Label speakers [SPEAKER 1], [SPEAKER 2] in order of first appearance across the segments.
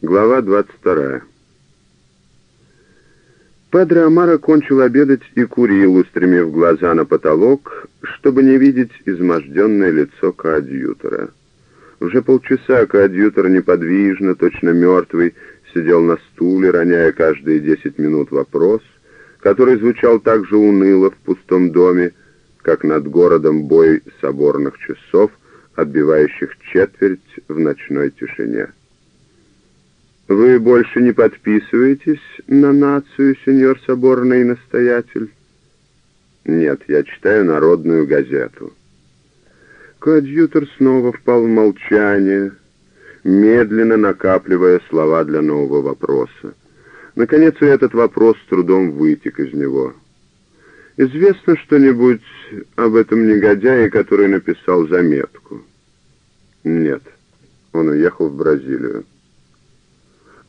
[SPEAKER 1] Глава 22. Падре Амара кончил обедать и курил, устремив глаза на потолок, чтобы не видеть изможденное лицо коадьютора. Уже полчаса коадьютор неподвижно, точно мертвый, сидел на стуле, роняя каждые десять минут вопрос, который звучал так же уныло в пустом доме, как над городом бой соборных часов, отбивающих четверть в ночной тишине. «Вы больше не подписываетесь на нацию, сеньор соборный настоятель?» «Нет, я читаю народную газету». Коадьютор снова впал в молчание, медленно накапливая слова для нового вопроса. Наконец и этот вопрос с трудом вытек из него. «Известно что-нибудь об этом негодяе, который написал заметку?» «Нет, он уехал в Бразилию».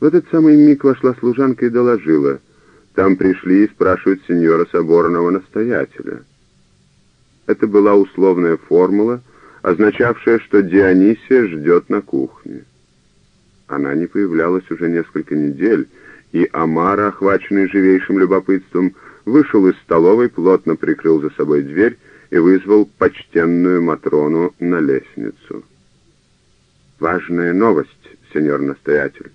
[SPEAKER 1] В этот самый миг вошла служанка и доложила. Там пришли и спрашивают сеньора соборного настоятеля. Это была условная формула, означавшая, что Дионисия ждет на кухне. Она не появлялась уже несколько недель, и Амара, охваченный живейшим любопытством, вышел из столовой, плотно прикрыл за собой дверь и вызвал почтенную Матрону на лестницу. «Важная новость, сеньор настоятель.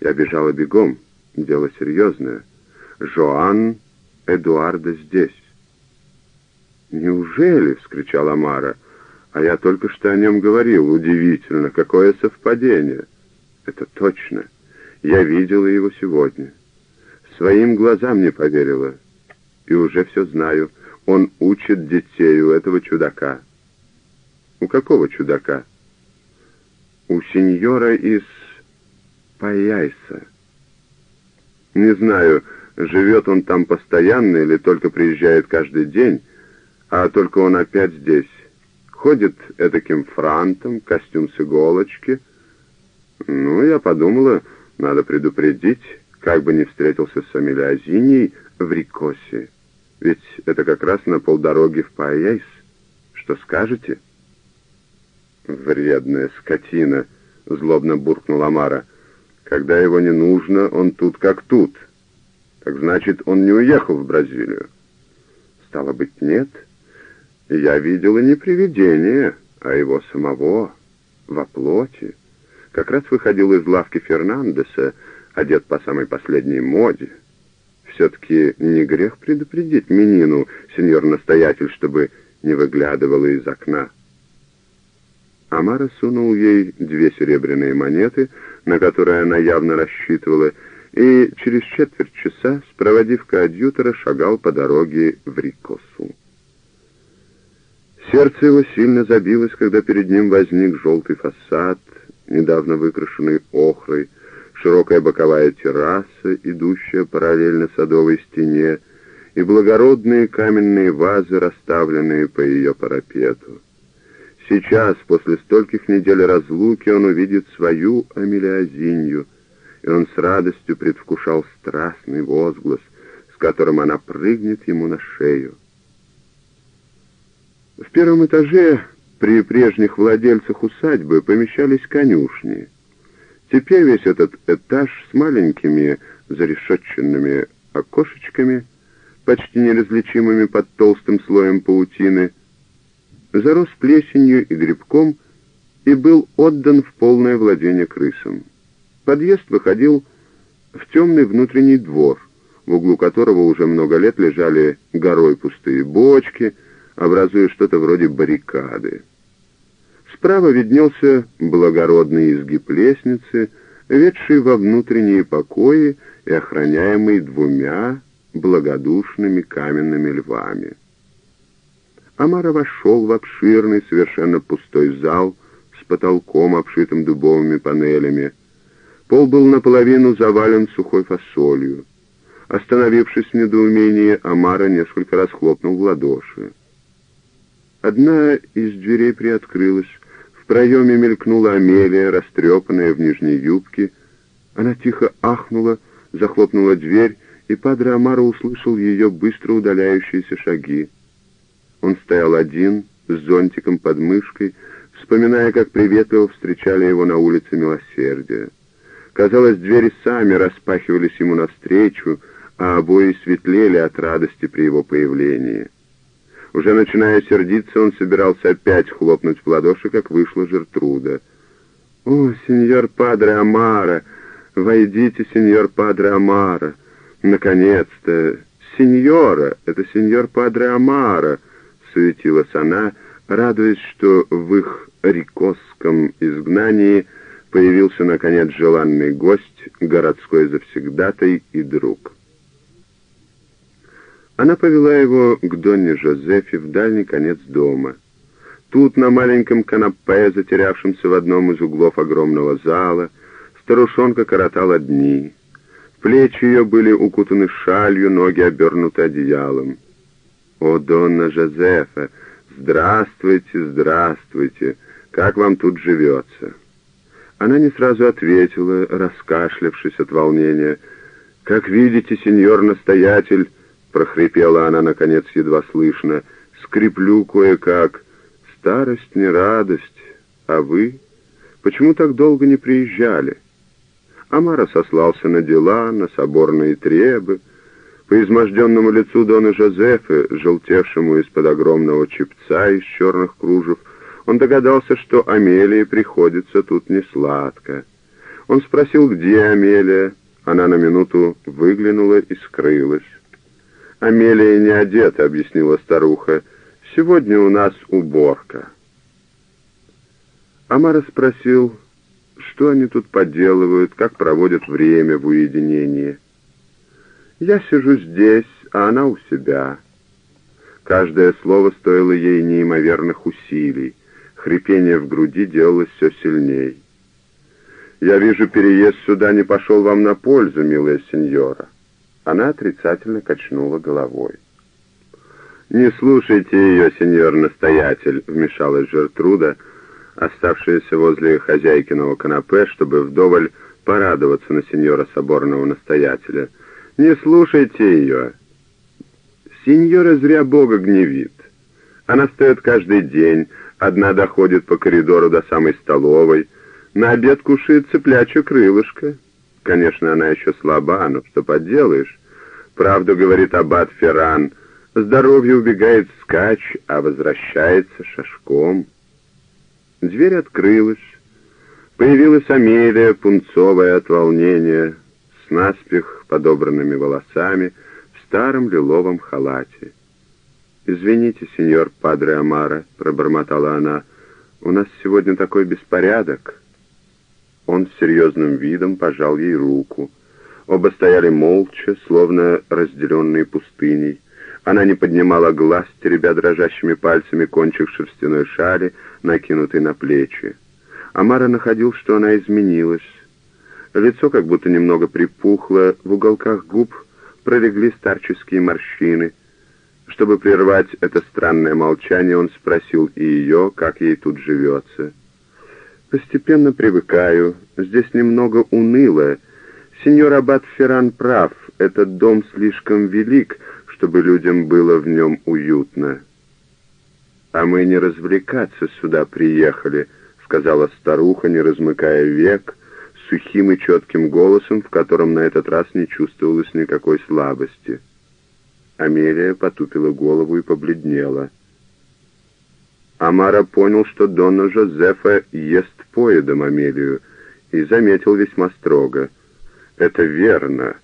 [SPEAKER 1] Я бежала бегом. Дело серьезное. Жоан Эдуарда здесь. «Неужели?» — вскричала Амара. «А я только что о нем говорил. Удивительно, какое совпадение!» «Это точно. Я видела его сегодня. Своим глазам не поверила. И уже все знаю. Он учит детей у этого чудака». «У какого чудака?» «У сеньора из Паяйса. Не знаю, живет он там постоянно или только приезжает каждый день, а только он опять здесь. Ходит этаким франтом, костюм с иголочки. Ну, я подумала, надо предупредить, как бы не встретился с Амелиозиней в Рикосе. Ведь это как раз на полдороги в Паяйс. Что скажете? Вредная скотина, злобно буркнула Мара. Когда его не нужно, он тут как тут. Так значит, он не уехал в Бразилию. Стало быть, нет. Я видела не привидение, а его самого во плоти. Как раз выходил из лавки Фернандеса, одет по самой последней моде. Все-таки не грех предупредить Минину, сеньор-настоятель, чтобы не выглядывала из окна. Амара сунул ей две серебряные монеты, на которые она явно рассчитывала, и через четверть часа, спроводив коадьютора, шагал по дороге в Рикосу. Сердце его сильно забилось, когда перед ним возник желтый фасад, недавно выкрашенный охрой, широкая боковая терраса, идущая параллельно садовой стене, и благородные каменные вазы, расставленные по ее парапету. Сейчас, после стольких недель разлуки, он увидит свою Амелиозинью, и он с радостью предвкушал страстный возглас, с которым она прыгнет ему на шею. В первом этаже при прежних владельцах усадьбы помещались конюшни. Теперь весь этот этаж с маленькими зарешетченными окошечками, почти неразличимыми под толстым слоем паутины, зарос плесенью и грибком и был отдан в полное владение крысам. Подъезд выходил в темный внутренний двор, в углу которого уже много лет лежали горой пустые бочки, образуя что-то вроде баррикады. Справа виднелся благородный изгиб лестницы, ведший во внутренние покои и охраняемый двумя благодушными каменными львами. Амара вошел в обширный, совершенно пустой зал с потолком, обшитым дубовыми панелями. Пол был наполовину завален сухой фасолью. Остановившись в недоумении, Амара несколько раз хлопнул в ладоши. Одна из дверей приоткрылась. В проеме мелькнула Амелия, растрепанная в нижней юбке. Она тихо ахнула, захлопнула дверь, и Падре Амара услышал ее быстро удаляющиеся шаги. Он стоял один, с зонтиком под мышкой, вспоминая, как приветливо встречали его на улице Милосердия. Казалось, двери сами распахивались ему навстречу, а обои светлели от радости при его появлении. Уже начиная сердиться, он собирался опять хлопнуть в ладоши, как вышла Жертруда. «О, сеньор Падре Амара! Войдите, сеньор Падре Амара! Наконец-то! Сеньора! Это сеньор Падре Амара!» — суетилась она, радуясь, что в их рикосском изгнании появился, наконец, желанный гость, городской завсегдатай и друг. Она повела его к Донне Жозефе в дальний конец дома. Тут, на маленьком канапе, затерявшемся в одном из углов огромного зала, старушонка коротала дни. Плечи ее были укутаны шалью, ноги обернуты одеялом. «О, Донна Жозефа, здравствуйте, здравствуйте! Как вам тут живется?» Она не сразу ответила, раскашлявшись от волнения. «Как видите, сеньор-настоятель, прохрипела она, наконец, едва слышно. «Скреплю кое-как. Старость не радость. А вы? Почему так долго не приезжали?» Амара сослался на дела, на соборные требы. По изможденному лицу Дона Жозефа, желтевшему из-под огромного чепца из черных кружев, он догадался, что Амелии приходится тут несладко. Он спросил, где Амелия. Она на минуту выглянула и скрылась. «Амелия не одета», — объяснила старуха. «Сегодня у нас уборка». Амара спросил, что они тут поделывают, как проводят время в уединении. «Я сижу здесь, а она у себя». Каждое слово стоило ей неимоверных усилий. Хрипение в груди делалось все сильней. «Я вижу, переезд сюда не пошел вам на пользу, милая сеньора». Она отрицательно качнула головой. «Не слушайте ее, сеньор-настоятель», — вмешалась Жертруда, оставшаяся возле хозяйкиного канапе, чтобы вдоволь порадоваться на сеньора соборного настоятеля. «Не слушайте ее. Сеньора зря Бога гневит. Она встает каждый день, одна доходит по коридору до самой столовой, на обед кушает цыплячье крылышко». Конечно, она еще слаба, но что поделаешь. Правду говорит аббат Ферран. Здоровье убегает скач, а возвращается шашком. Дверь открылась. Появилась Амелия, пунцовая от волнения, с наспех подобранными волосами, в старом лиловом халате. «Извините, сеньор Падре Амара», — пробормотала она, — «у нас сегодня такой беспорядок». Он с серьезным видом пожал ей руку. Оба стояли молча, словно разделенные пустыней. Она не поднимала глаз, теребя дрожащими пальцами кончик шерстяной шали, накинутой на плечи. Амара находил, что она изменилась. Лицо как будто немного припухло, в уголках губ пролегли старческие морщины. Чтобы прервать это странное молчание, он спросил и ее, как ей тут живется. Постепенно привыкаю. Здесь немного уныло. Сеньор Аббат Ферран прав. Этот дом слишком велик, чтобы людям было в нем уютно. А мы не развлекаться сюда приехали, сказала старуха, не размыкая век, сухим и четким голосом, в котором на этот раз не чувствовалось никакой слабости. Амелия потупила голову и побледнела. Амара понял, что Донна Жозефа ест поедом Амелию, и заметил весьма строго. «Это верно,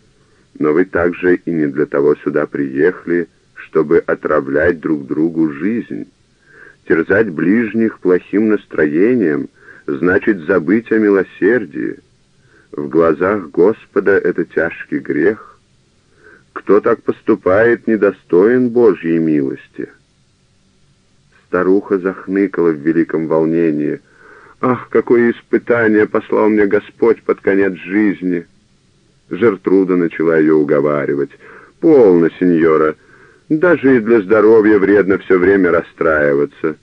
[SPEAKER 1] но вы также и не для того сюда приехали, чтобы отравлять друг другу жизнь. Терзать ближних плохим настроением значит забыть о милосердии. В глазах Господа это тяжкий грех. Кто так поступает, недостоин Божьей милости». Старуха захныкала в великом волнении. «Ах, какое испытание послал мне Господь под конец жизни!» Жертруда начала ее уговаривать. «Полно, сеньора. Даже и для здоровья вредно все время расстраиваться.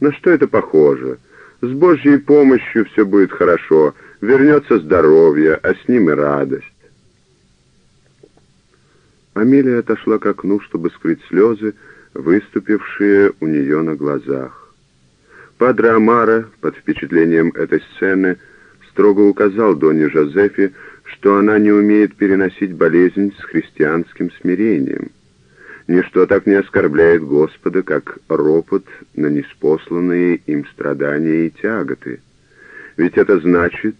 [SPEAKER 1] На что это похоже? С Божьей помощью все будет хорошо. Вернется здоровье, а с ним и радость». Амелия отошла к окну, чтобы скрыть слезы, выступившие у нее на глазах. Падре Амара, под впечатлением этой сцены, строго указал Доне Жозефе, что она не умеет переносить болезнь с христианским смирением. Ничто так не оскорбляет Господа, как ропот на неспосланные им страдания и тяготы. Ведь это значит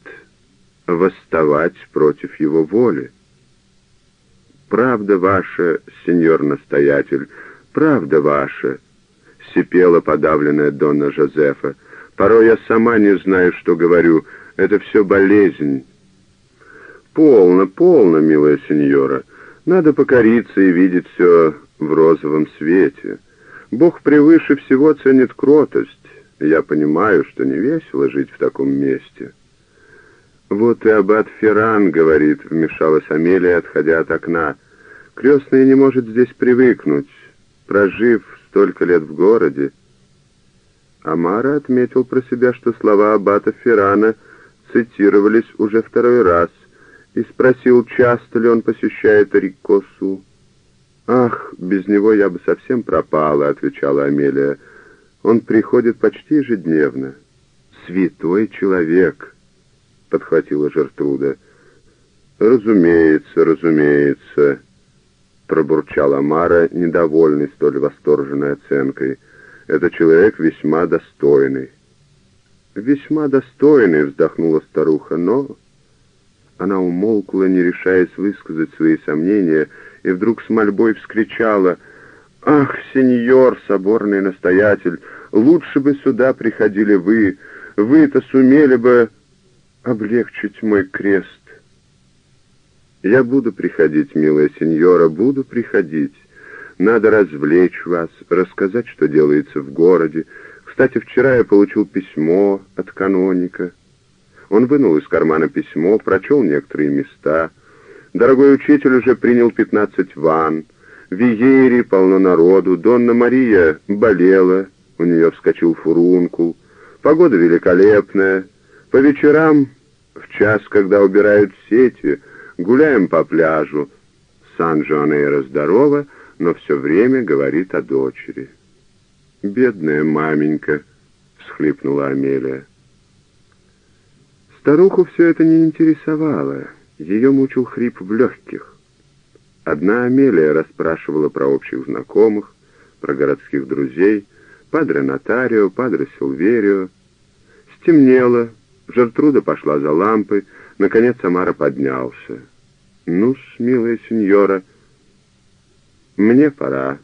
[SPEAKER 1] восставать против его воли. «Правда ваша, сеньор-настоятель, правда ваша», — сипела подавленная Донна Жозефа. «Порой я сама не знаю, что говорю. Это все болезнь». «Полно, полно, милая сеньора. Надо покориться и видеть все в розовом свете. Бог превыше всего ценит кротость. Я понимаю, что не весело жить в таком месте». «Вот и аббат Ферран, — говорит, — вмешалась Амелия, отходя от окна. Крестный не может здесь привыкнуть, прожив столько лет в городе». Амара отметил про себя, что слова аббата Феррана цитировались уже второй раз, и спросил, часто ли он посещает Рикосу. «Ах, без него я бы совсем пропала», — отвечала Амелия. «Он приходит почти ежедневно. Святой человек», — подхватила Жертруда. «Разумеется, разумеется», — пробурчала Мара, недовольный столь восторженной оценкой. «Это человек весьма достойный». «Весьма достойный», — вздохнула старуха, — «но...» Она умолкла, не решаясь высказать свои сомнения, и вдруг с мольбой вскричала «Ах, сеньор, соборный настоятель, лучше бы сюда приходили вы, вы-то сумели бы облегчить мой крест». «Я буду приходить, милая сеньора, буду приходить. Надо развлечь вас, рассказать, что делается в городе. Кстати, вчера я получил письмо от каноника». Он вынул из кармана письмо, прочел некоторые места. Дорогой учитель уже принял пятнадцать ванн. Виере полно народу. Донна Мария болела, у нее вскочил фурункул. Погода великолепная. По вечерам, в час, когда убирают сети, гуляем по пляжу. Сан-Жуанейро здорова, но все время говорит о дочери. «Бедная маменька», — всхлипнула Амелия. Старуху все это не интересовало, ее мучил хрип в легких. Одна Амелия расспрашивала про общих знакомых, про городских друзей, падре Нотарио, падре Силверио. Стемнело, Жертруда пошла за лампой, наконец Амара поднялся. ну милая сеньора, мне пора.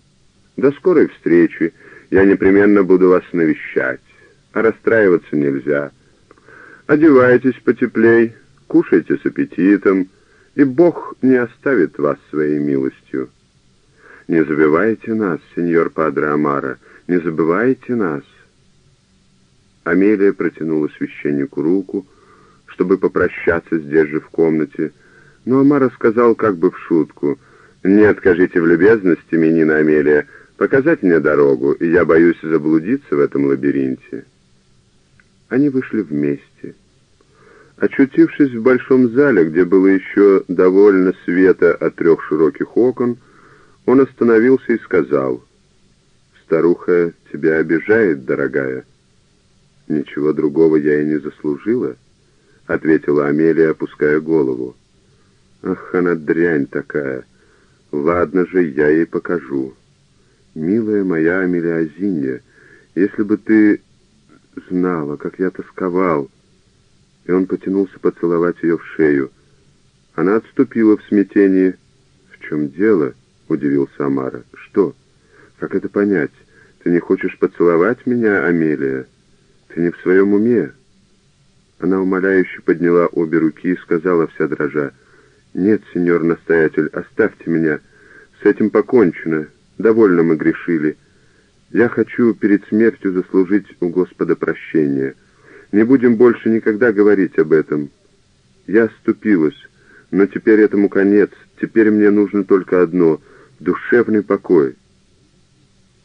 [SPEAKER 1] До скорой встречи, я непременно буду вас навещать, а расстраиваться нельзя». Одевайтесь потеплей, кушайте с аппетитом, и Бог не оставит вас своей милостью. Не забывайте нас, сеньор Падре Амара, не забывайте нас. Амелия протянула священнику руку, чтобы попрощаться здесь же в комнате, но Амара сказал как бы в шутку, «Не откажите в любезности, Менина Амелия, показать мне дорогу, и я боюсь заблудиться в этом лабиринте». Они вышли вместе. Очутившись в большом зале, где было еще довольно света от трех широких окон, он остановился и сказал, «Старуха тебя обижает, дорогая». «Ничего другого я и не заслужила», — ответила Амелия, опуская голову. «Ах, она дрянь такая! Ладно же, я ей покажу. Милая моя Амелия Зинья, если бы ты знала, как я тосковал, и он потянулся поцеловать ее в шею. Она отступила в смятении. «В чем дело?» — удивился Амара. «Что? Как это понять? Ты не хочешь поцеловать меня, Амелия? Ты не в своем уме?» Она умоляюще подняла обе руки и сказала вся дрожа. «Нет, сеньор-настоятель, оставьте меня. С этим покончено. Довольно мы грешили. Я хочу перед смертью заслужить у Господа прощения». Не будем больше никогда говорить об этом. Я оступилась, но теперь этому конец. Теперь мне нужно только одно — душевный покой.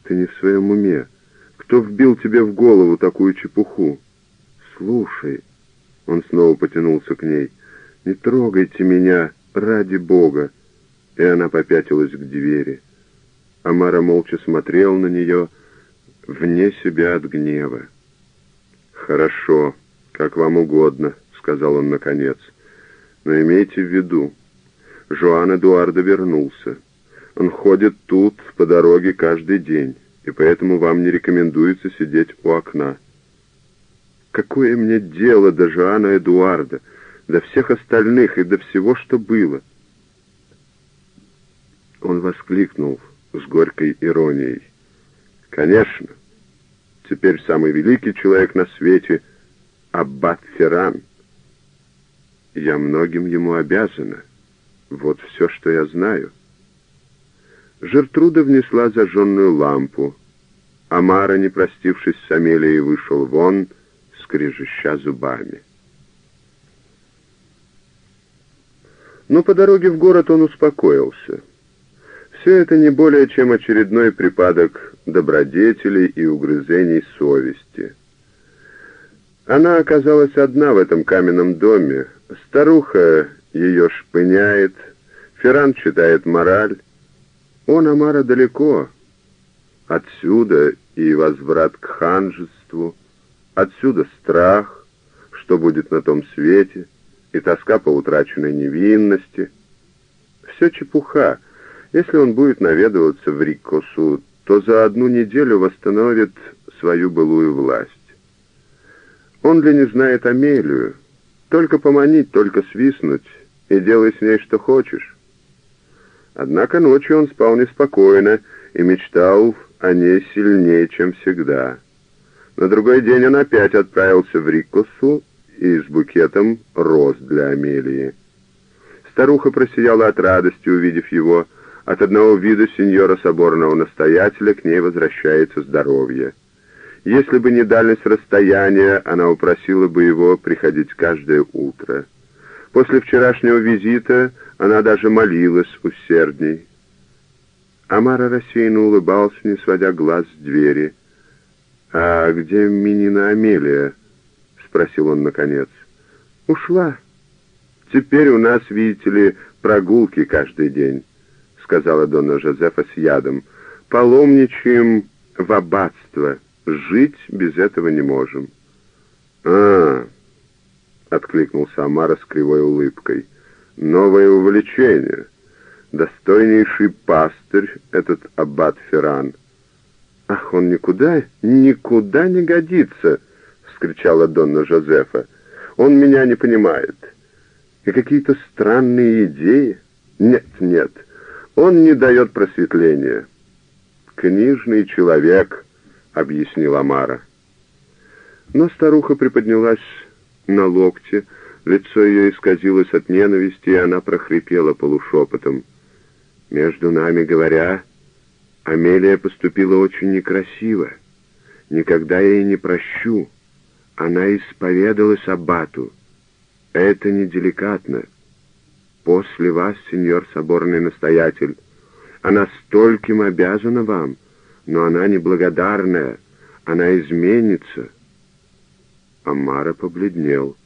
[SPEAKER 1] Ты не в своем уме. Кто вбил тебе в голову такую чепуху? Слушай, он снова потянулся к ней. Не трогайте меня, ради Бога. И она попятилась к двери. Амара молча смотрел на нее, вне себя от гнева. «Хорошо, как вам угодно», — сказал он наконец. «Но имейте в виду, Жуан Эдуардо вернулся. Он ходит тут по дороге каждый день, и поэтому вам не рекомендуется сидеть у окна». «Какое мне дело до Жуана Эдуарда, до всех остальных и до всего, что было?» Он воскликнул с горькой иронией. «Конечно, теперь самый великий человек на свете — Аббат Ферран. Я многим ему обязана. Вот все, что я знаю». Жертруда внесла зажженную лампу. Амара, не простившись с Амелией, вышел вон, скрежеща зубами. Но по дороге в город он успокоился — все это не более чем очередной припадок добродетелей и угрызений совести. Она оказалась одна в этом каменном доме. Старуха ее шпыняет, Ферран читает мораль. Он, Амара, далеко. Отсюда и возврат к ханжеству, отсюда страх, что будет на том свете, и тоска по утраченной невинности. Все чепуха — если он будет наведываться в Риккосу, то за одну неделю восстановит свою былую власть. Он ли не знает Амелию? Только поманить, только свистнуть, и делай с ней что хочешь. Однако ночью он спал неспокойно и мечтал о ней сильнее, чем всегда. На другой день он опять отправился в Риккосу и с букетом роз для Амелии. Старуха просияла от радости, увидев его, от одного вида сеньора соборного настоятеля к ней возвращается здоровье. Если бы не дальность расстояния, она упросила бы его приходить каждое утро. После вчерашнего визита она даже молилась усердней. Амара рассеянно улыбался, не сводя глаз с двери. «А где Минина Амелия?» — спросил он наконец. «Ушла. Теперь у нас, видите ли, прогулки каждый день» сказала Донна Жозефа с ядом. «Паломничаем в аббатство. Жить без этого не можем». «А, — откликнулся Амара с кривой улыбкой, — новое увлечение. Достойнейший пастырь этот аббат Ферран». «Ах, он никуда, никуда не годится!» — вскричала Донна Жозефа. «Он меня не понимает. И какие-то странные идеи. Нет, нет, он не дает просветления. «Книжный человек», — объяснила Мара. Но старуха приподнялась на локте, лицо ее исказилось от ненависти, и она прохрипела полушепотом. «Между нами говоря, Амелия поступила очень некрасиво. Никогда я ей не прощу. Она исповедалась Аббату. Это неделикатно после вас, сеньор соборный настоятель. Она стольким обязана вам, но она неблагодарная, она изменится. Амара побледнел.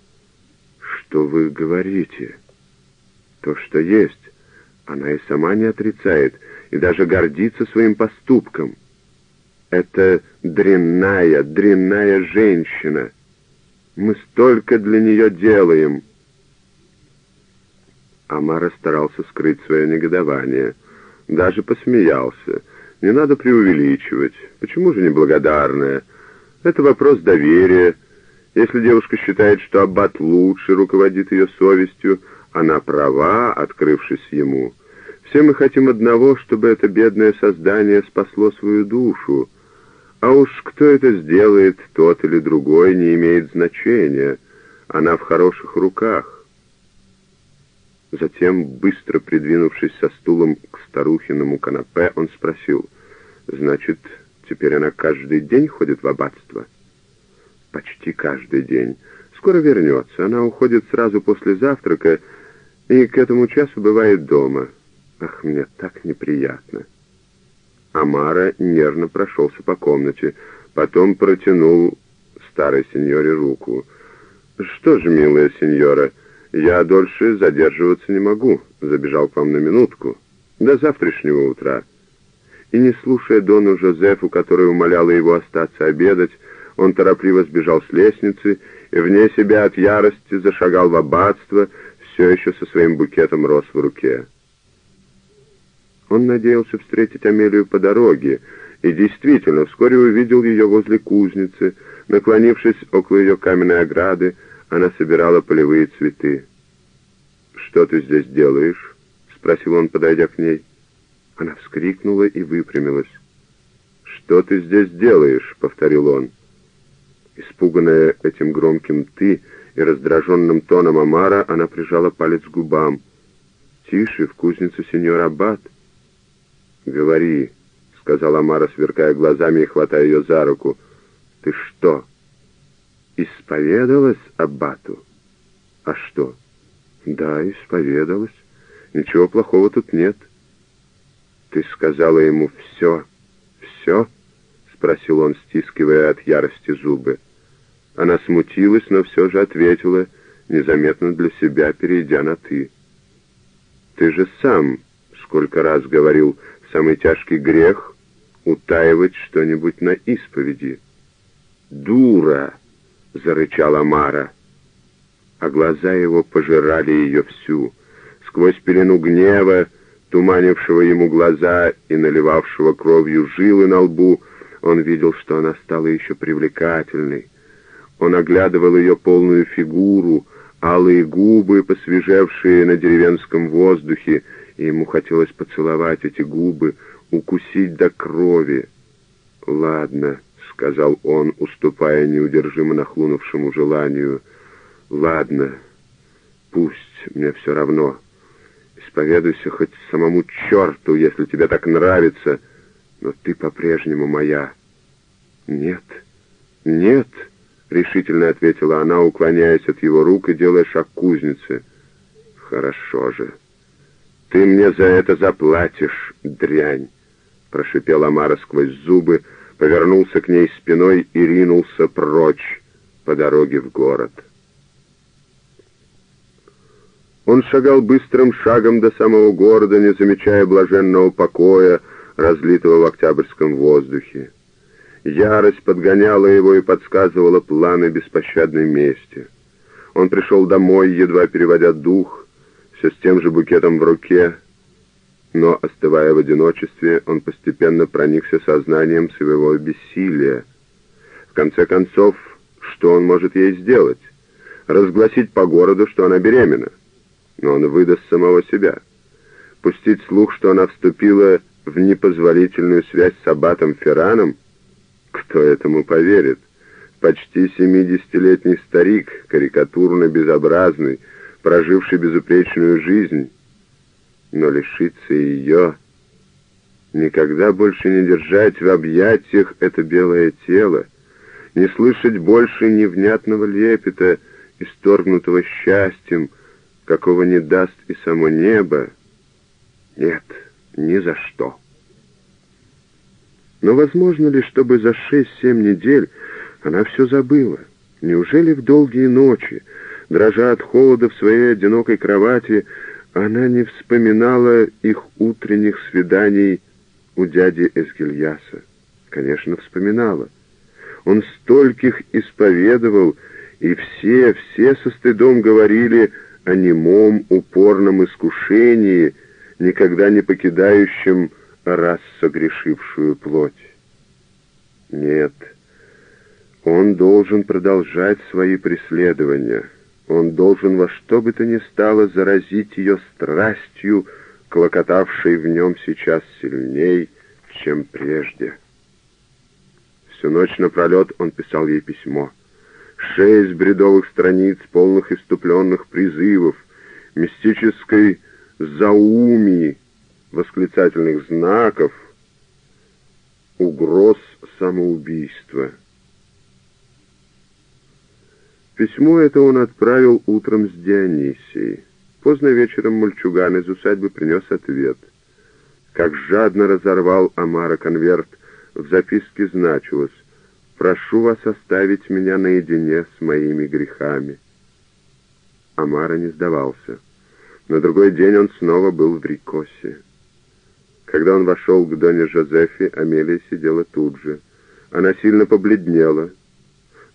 [SPEAKER 1] Что вы говорите? То, что есть. Она и сама не отрицает, и даже гордится своим поступком. Это дрянная, дрянная женщина. Мы столько для нее делаем — Амара старался скрыть свое негодование. Даже посмеялся. Не надо преувеличивать. Почему же неблагодарная? Это вопрос доверия. Если девушка считает, что аббат лучше руководит ее совестью, она права, открывшись ему. Все мы хотим одного, чтобы это бедное создание спасло свою душу. А уж кто это сделает, тот или другой, не имеет значения. Она в хороших руках. Затем, быстро придвинувшись со стулом к старухиному канапе, он спросил, «Значит, теперь она каждый день ходит в аббатство?» «Почти каждый день. Скоро вернется. Она уходит сразу после завтрака и к этому часу бывает дома. Ах, мне так неприятно». Амара нервно прошелся по комнате, потом протянул старой сеньоре руку. «Что же, милая сеньора?» «Я дольше задерживаться не могу. Забежал к вам на минутку. До завтрашнего утра». И не слушая Дону Жозефу, который умоляла его остаться обедать, Он торопливо сбежал с лестницы и вне себя от ярости зашагал в аббатство, все еще со своим букетом роз в руке. Он надеялся встретить Амелию по дороге, и действительно вскоре увидел ее возле кузницы. Наклонившись около ее каменной ограды, она собирала полевые цветы. «Что ты здесь делаешь?» — спросил он, подойдя к ней. Она вскрикнула и выпрямилась. «Что ты здесь делаешь?» — повторил он. Испуганная этим громким «ты» и раздраженным тоном Амара, она прижала палец к губам. «Тише, в кузницу сеньор Аббат». «Говори», — сказала Амара, сверкая глазами и хватая ее за руку. «Ты что, исповедалась Аббату?» «А что?» «Да, исповедалась. Ничего плохого тут нет». «Ты сказала ему все?» «Все?» — спросил он, стискивая от ярости зубы. Она смутилась, но все же ответила, незаметно для себя, перейдя на «ты». «Ты же сам сколько раз говорил, самый тяжкий грех — утаивать что-нибудь на исповеди». «Дура!» — зарычала Мара. А глаза его пожирали ее всю. Сквозь пелену гнева, туманившего ему глаза и наливавшего кровью жилы на лбу, он видел, что она стала еще привлекательной. Он оглядывал ее полную фигуру, алые губы, посвежевшие на деревенском воздухе, и ему хотелось поцеловать эти губы, укусить до крови. «Ладно», — сказал он, уступая неудержимо нахлынувшему желанию, — «ладно, пусть, мне все равно». Исповедуйся хоть самому черту, если тебе так нравится, но ты по-прежнему моя. Нет, нет, решительно ответила она, уклоняясь от его рук и делая шаг кузнице. Хорошо же. Ты мне за это заплатишь, дрянь, прошипел Амара сквозь зубы, повернулся к ней спиной и ринулся прочь по дороге в город. Он шагал быстрым шагом до самого города, не замечая блаженного покоя, разлитого в октябрьском воздухе. Ярость подгоняла его и подсказывала планы беспощадной мести. Он пришел домой, едва переводя дух, все с тем же букетом в руке, но, остывая в одиночестве, он постепенно проникся сознанием своего бессилия. В конце концов, что он может ей сделать? Разгласить по городу, что она беременна но он выдаст самого себя. Пустить слух, что она вступила в непозволительную связь с аббатом Ферраном? Кто этому поверит? Почти семидесятилетний старик, карикатурно безобразный, проживший безупречную жизнь. Но лишиться ее, никогда больше не держать в объятиях это белое тело, не слышать больше невнятного лепета, исторгнутого счастьем, какого не даст и само небо. Нет, ни за что. Но возможно ли, чтобы за шесть-семь недель она все забыла? Неужели в долгие ночи, дрожа от холода в своей одинокой кровати, она не вспоминала их утренних свиданий у дяди Эсгильяса? Конечно, вспоминала. Он стольких исповедовал, и все, все со стыдом говорили о немом, упорном искушении, никогда не покидающем раз согрешившую плоть. Нет, он должен продолжать свои преследования. Он должен во что бы то ни стало заразить ее страстью, клокотавшей в нем сейчас сильней, чем прежде. Всю ночь напролет он писал ей письмо — шесть бредовых страниц, полных иступленных призывов, мистической заумии, восклицательных знаков, угроз самоубийства. Письмо это он отправил утром с Дионисией. Поздно вечером мальчуган из усадьбы принес ответ. Как жадно разорвал Амара конверт, в записке значилось Прошу вас оставить меня наедине с моими грехами. Амара не сдавался. На другой день он снова был в Рикосе. Когда он вошел к Доне Жозефе, Амелия сидела тут же. Она сильно побледнела.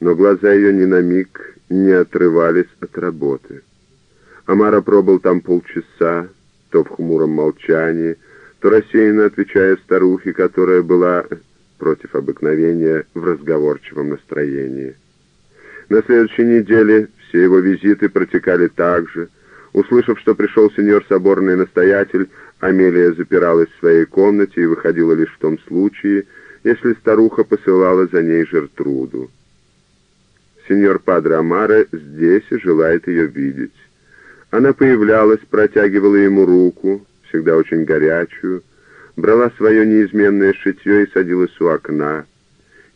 [SPEAKER 1] но глаза ее ни на миг не отрывались от работы. Амара пробыл там полчаса, то в хмуром молчании, то рассеянно отвечая старухе, которая была против обыкновения в разговорчивом настроении. На следующей неделе все его визиты протекали так же. Услышав, что пришел сеньор соборный настоятель, Амелия запиралась в своей комнате и выходила лишь в том случае, если старуха посылала за ней Жертруду. Сеньор Падре Амара здесь и желает ее видеть. Она появлялась, протягивала ему руку, всегда очень горячую, брала свое неизменное шитье и садилась у окна.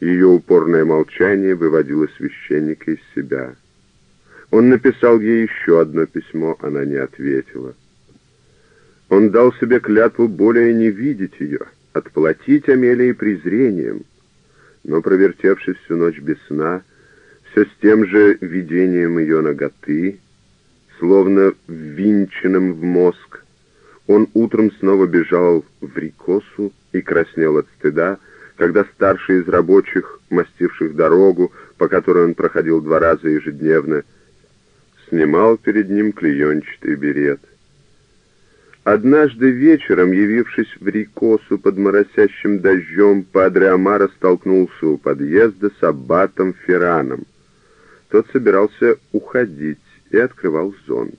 [SPEAKER 1] Ее упорное молчание выводило священника из себя. Он написал ей еще одно письмо, она не ответила. Он дал себе клятву более не видеть ее, отплатить Амелии презрением, но, провертевшись всю ночь без сна, все с тем же видением ее ноготы, словно ввинченным в мозг, он утром снова бежал в Рикосу и краснел от стыда, когда старший из рабочих, мастивших дорогу, по которой он проходил два раза ежедневно, снимал перед ним клеенчатый берет. Однажды вечером, явившись в Рикосу под моросящим дождем, Падре Амара столкнулся у подъезда с аббатом Ферраном. Тот собирался уходить и открывал зонт.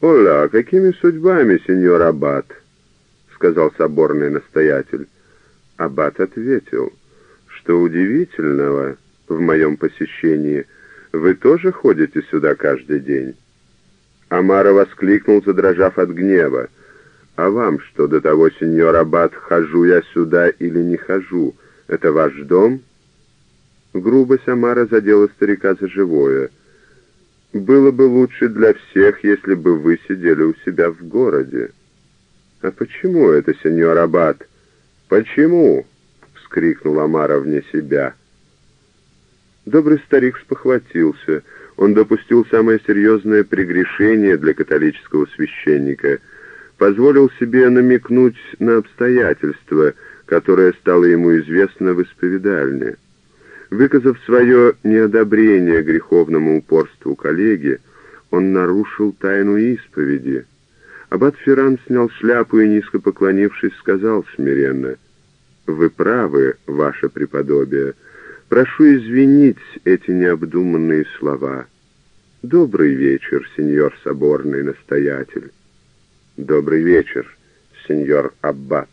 [SPEAKER 1] «Ола, какими судьбами, сеньор аббат?» — сказал соборный настоятель. Аббат ответил, что удивительного в моем посещении вы тоже ходите сюда каждый день. Амара воскликнул, задрожав от гнева. «А вам что до того, сеньор Аббат, хожу я сюда или не хожу? Это ваш дом?» Грубость Амара задела старика за живое. «Было бы лучше для всех, если бы вы сидели у себя в городе». «А почему это, сеньор Аббат? Почему?» — вскрикнул Амара вне себя. Добрый старик спохватился — он допустил самое серьезное прегрешение для католического священника, позволил себе намекнуть на обстоятельства, которое стало ему известно в исповедальне. Выказав свое неодобрение греховному упорству коллеги, он нарушил тайну исповеди. Аббат Ферран снял шляпу и, низко поклонившись, сказал смиренно, «Вы правы, ваше преподобие, — Прошу извинить эти необдуманные слова. Добрый вечер, сеньор соборный настоятель. Добрый вечер, сеньор Аббат.